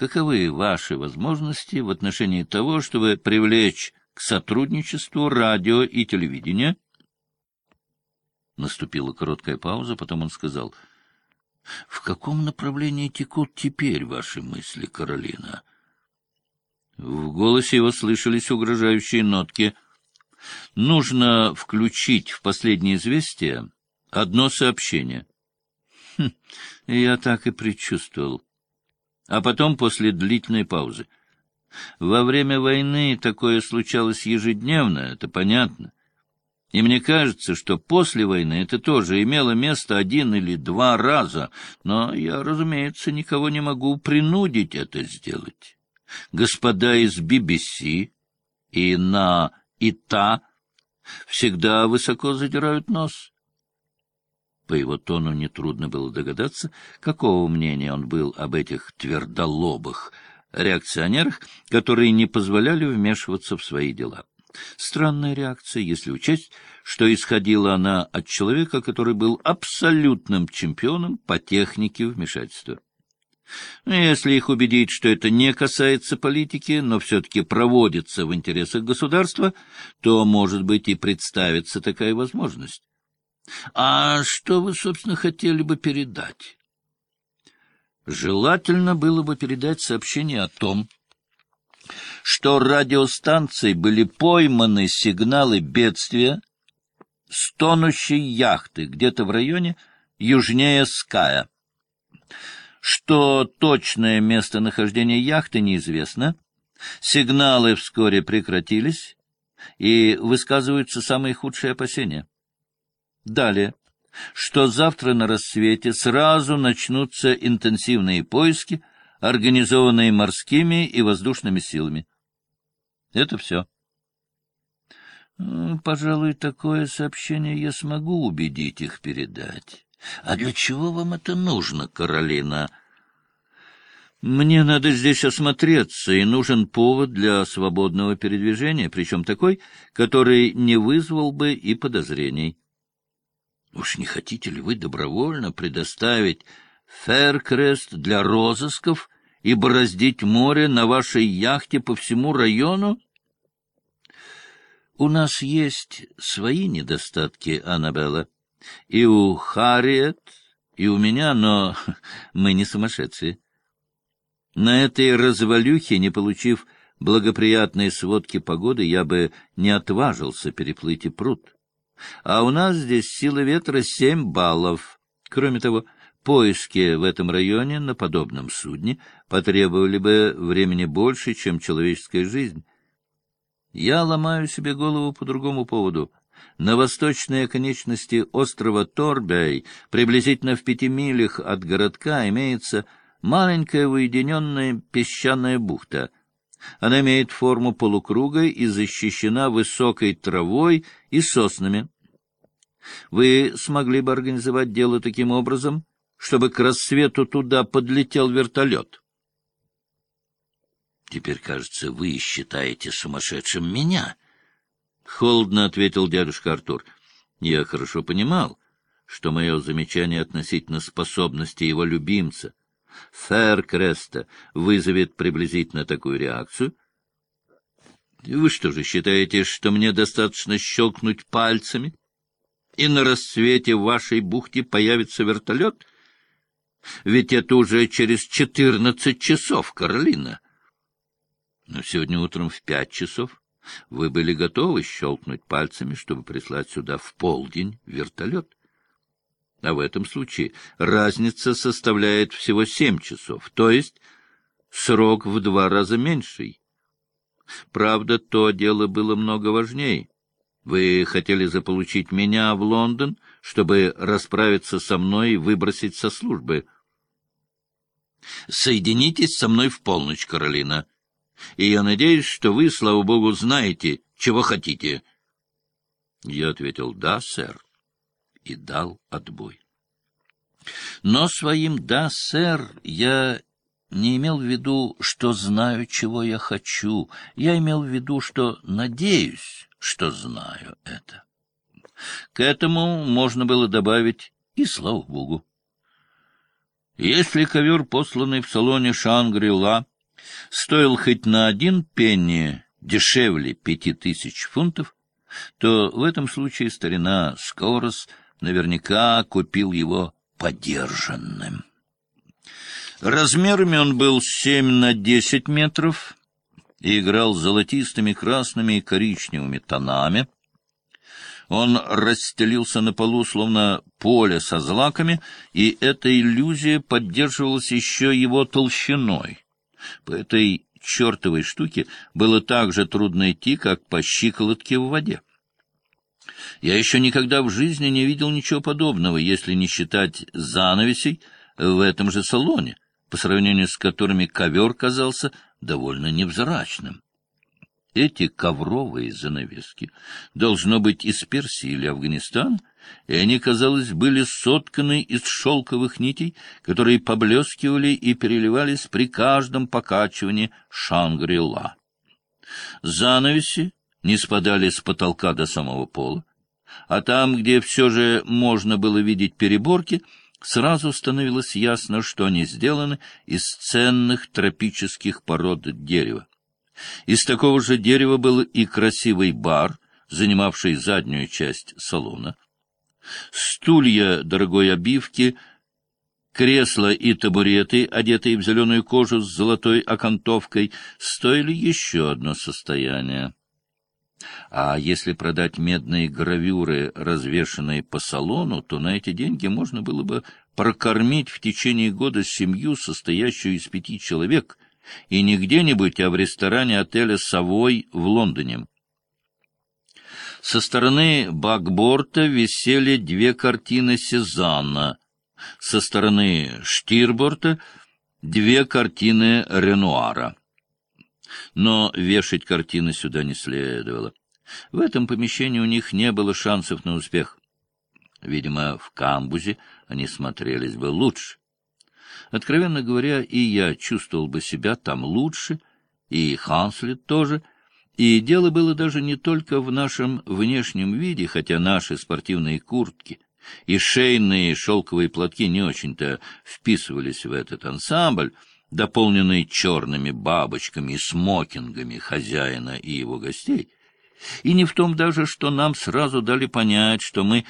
каковы ваши возможности в отношении того, чтобы привлечь к сотрудничеству радио и телевидения? Наступила короткая пауза, потом он сказал, — В каком направлении текут теперь ваши мысли, Каролина? В голосе его слышались угрожающие нотки. Нужно включить в последнее известие одно сообщение. Хм, я так и предчувствовал. А потом, после длительной паузы. Во время войны такое случалось ежедневно, это понятно. И мне кажется, что после войны это тоже имело место один или два раза, но я, разумеется, никого не могу принудить это сделать. Господа из BBC и на ИТА всегда высоко задирают нос. По его тону нетрудно было догадаться, какого мнения он был об этих твердолобых реакционерах, которые не позволяли вмешиваться в свои дела. Странная реакция, если учесть, что исходила она от человека, который был абсолютным чемпионом по технике вмешательства. Если их убедить, что это не касается политики, но все-таки проводится в интересах государства, то, может быть, и представится такая возможность. А что вы, собственно, хотели бы передать? Желательно было бы передать сообщение о том, что радиостанции были пойманы сигналы бедствия с тонущей яхты где-то в районе южнее Ская. Что точное местонахождение яхты неизвестно, сигналы вскоре прекратились, и высказываются самые худшие опасения. Далее, что завтра на рассвете сразу начнутся интенсивные поиски, организованные морскими и воздушными силами. Это все. Пожалуй, такое сообщение я смогу убедить их передать. А для чего вам это нужно, Каролина? Мне надо здесь осмотреться, и нужен повод для свободного передвижения, причем такой, который не вызвал бы и подозрений. Уж не хотите ли вы добровольно предоставить Феркрест для розысков и бороздить море на вашей яхте по всему району? У нас есть свои недостатки, Аннабелла. И у Харриет, и у меня, но мы не сумасшедшие. На этой развалюхе, не получив благоприятной сводки погоды, я бы не отважился переплыть и пруд. А у нас здесь сила ветра семь баллов. Кроме того, поиски в этом районе на подобном судне потребовали бы времени больше, чем человеческая жизнь. Я ломаю себе голову по другому поводу. На восточной оконечности острова Торбей, приблизительно в пяти милях от городка, имеется маленькая уединенная песчаная бухта. Она имеет форму полукруга и защищена высокой травой и соснами. Вы смогли бы организовать дело таким образом, чтобы к рассвету туда подлетел вертолет? Теперь, кажется, вы считаете сумасшедшим меня. Холодно ответил дядюшка Артур. Я хорошо понимал, что мое замечание относительно способности его любимца Феркреста вызовет приблизительно такую реакцию. Вы что же считаете, что мне достаточно щелкнуть пальцами, и на рассвете в вашей бухте появится вертолет? Ведь это уже через четырнадцать часов, Каролина. Но сегодня утром в пять часов вы были готовы щелкнуть пальцами, чтобы прислать сюда в полдень вертолет. А в этом случае разница составляет всего семь часов, то есть срок в два раза меньший. Правда, то дело было много важнее. Вы хотели заполучить меня в Лондон, чтобы расправиться со мной и выбросить со службы. Соединитесь со мной в полночь, Каролина и я надеюсь, что вы, слава богу, знаете, чего хотите. Я ответил «Да, сэр», и дал отбой. Но своим «да, сэр» я не имел в виду, что знаю, чего я хочу. Я имел в виду, что надеюсь, что знаю это. К этому можно было добавить и слава богу. Если ковер, посланный в салоне Шангри-Ла, стоил хоть на один пенни дешевле пяти тысяч фунтов, то в этом случае старина Скорос наверняка купил его подержанным. Размерами он был семь на десять метров и играл золотистыми, красными и коричневыми тонами. Он расстелился на полу, словно поле со злаками, и эта иллюзия поддерживалась еще его толщиной. По этой чертовой штуке было так же трудно идти, как по щиколотке в воде. Я еще никогда в жизни не видел ничего подобного, если не считать занавесей в этом же салоне, по сравнению с которыми ковер казался довольно невзрачным. Эти ковровые занавески, должно быть, из Персии или Афганистана, и они, казалось, были сотканы из шелковых нитей, которые поблескивали и переливались при каждом покачивании Шангри-Ла. Занавеси не спадали с потолка до самого пола, а там, где все же можно было видеть переборки, сразу становилось ясно, что они сделаны из ценных тропических пород дерева. Из такого же дерева был и красивый бар, занимавший заднюю часть салона. Стулья дорогой обивки, кресла и табуреты, одетые в зеленую кожу с золотой окантовкой, стоили еще одно состояние. А если продать медные гравюры, развешанные по салону, то на эти деньги можно было бы прокормить в течение года семью, состоящую из пяти человек, и не где-нибудь, а в ресторане отеля «Совой» в Лондоне. Со стороны бакборта висели две картины Сезанна, со стороны штирборта — две картины Ренуара. Но вешать картины сюда не следовало. В этом помещении у них не было шансов на успех. Видимо, в камбузе они смотрелись бы лучше. Откровенно говоря, и я чувствовал бы себя там лучше, и Ханслет тоже. И дело было даже не только в нашем внешнем виде, хотя наши спортивные куртки и шейные шелковые платки не очень-то вписывались в этот ансамбль, дополненный черными бабочками и смокингами хозяина и его гостей, и не в том даже, что нам сразу дали понять, что мы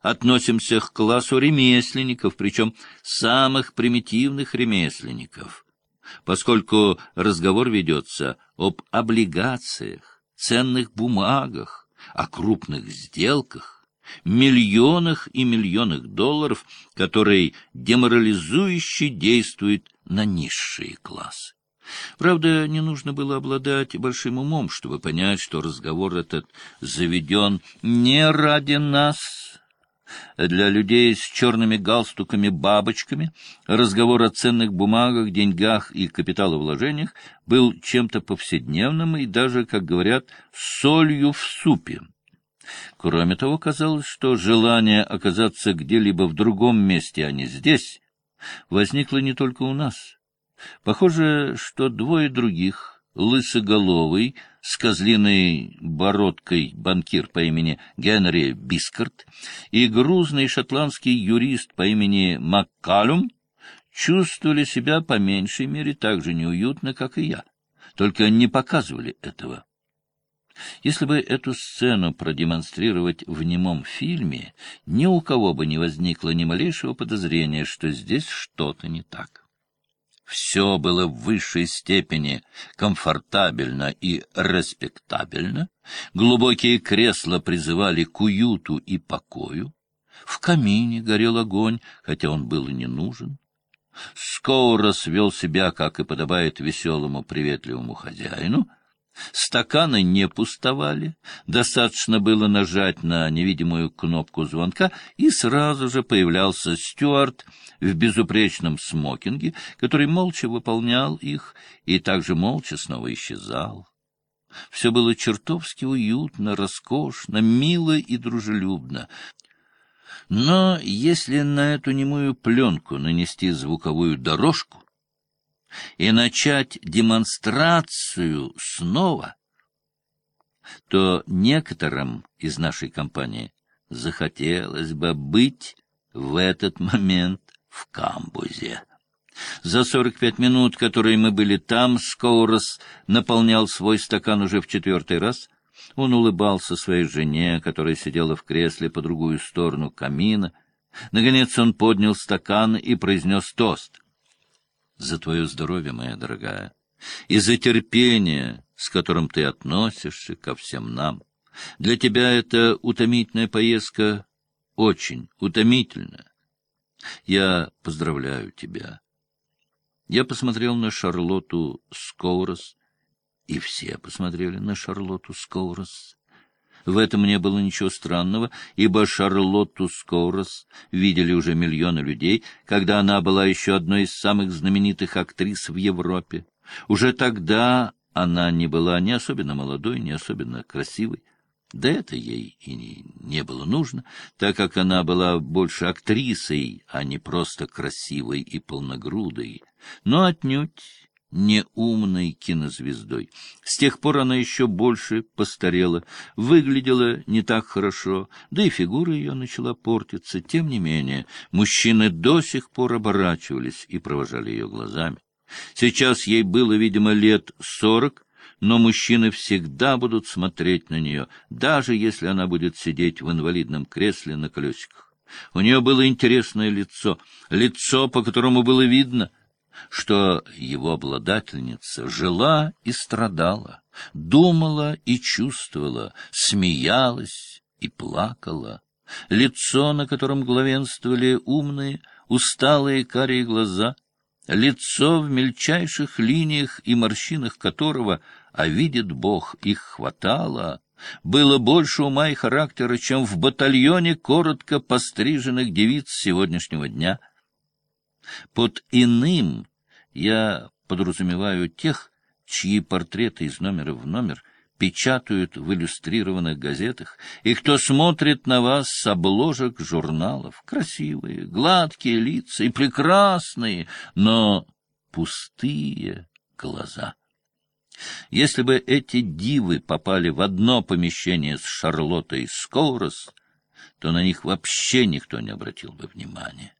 относимся к классу ремесленников, причем самых примитивных ремесленников, поскольку разговор ведется об облигациях, ценных бумагах, о крупных сделках, миллионах и миллионах долларов, которые деморализующе действуют на низшие классы. Правда, не нужно было обладать большим умом, чтобы понять, что разговор этот заведен не ради нас, для людей с черными галстуками-бабочками разговор о ценных бумагах, деньгах и капиталовложениях был чем-то повседневным и даже, как говорят, солью в супе. Кроме того, казалось, что желание оказаться где-либо в другом месте, а не здесь, возникло не только у нас. Похоже, что двое других — лысоголовый, с козлиной бородкой банкир по имени Генри Бискарт и грузный шотландский юрист по имени Маккалум чувствовали себя по меньшей мере так же неуютно, как и я, только не показывали этого. Если бы эту сцену продемонстрировать в немом фильме, ни у кого бы не возникло ни малейшего подозрения, что здесь что-то не так. Все было в высшей степени комфортабельно и респектабельно. Глубокие кресла призывали к уюту и покою. В камине горел огонь, хотя он был и не нужен. Скоурос вел себя, как и подобает веселому приветливому хозяину — Стаканы не пустовали, достаточно было нажать на невидимую кнопку звонка, и сразу же появлялся стюарт в безупречном смокинге, который молча выполнял их и также молча снова исчезал. Все было чертовски уютно, роскошно, мило и дружелюбно. Но если на эту немую пленку нанести звуковую дорожку, и начать демонстрацию снова, то некоторым из нашей компании захотелось бы быть в этот момент в камбузе. За сорок пять минут, которые мы были там, Скоурос наполнял свой стакан уже в четвертый раз. Он улыбался своей жене, которая сидела в кресле по другую сторону камина. Наконец он поднял стакан и произнес тост. «За твое здоровье, моя дорогая, и за терпение, с которым ты относишься ко всем нам. Для тебя эта утомительная поездка очень утомительная. Я поздравляю тебя. Я посмотрел на Шарлотту Скоурос, и все посмотрели на Шарлотту Скоурос. В этом не было ничего странного, ибо Шарлотту Скоурос видели уже миллионы людей, когда она была еще одной из самых знаменитых актрис в Европе. Уже тогда она не была ни особенно молодой, ни особенно красивой. Да это ей и не было нужно, так как она была больше актрисой, а не просто красивой и полногрудой, но отнюдь не умной кинозвездой. С тех пор она еще больше постарела, выглядела не так хорошо, да и фигура ее начала портиться. Тем не менее, мужчины до сих пор оборачивались и провожали ее глазами. Сейчас ей было, видимо, лет сорок, но мужчины всегда будут смотреть на нее, даже если она будет сидеть в инвалидном кресле на колесиках. У нее было интересное лицо, лицо, по которому было видно, что его обладательница жила и страдала, думала и чувствовала, смеялась и плакала. Лицо, на котором главенствовали умные, усталые карие глаза — лицо в мельчайших линиях и морщинах которого, а видит Бог, их хватало, было больше ума и характера, чем в батальоне коротко постриженных девиц сегодняшнего дня. Под иным я подразумеваю тех, чьи портреты из номера в номер печатают в иллюстрированных газетах, и кто смотрит на вас с обложек журналов. Красивые, гладкие лица и прекрасные, но пустые глаза. Если бы эти дивы попали в одно помещение с Шарлоттой Скоурос, то на них вообще никто не обратил бы внимания.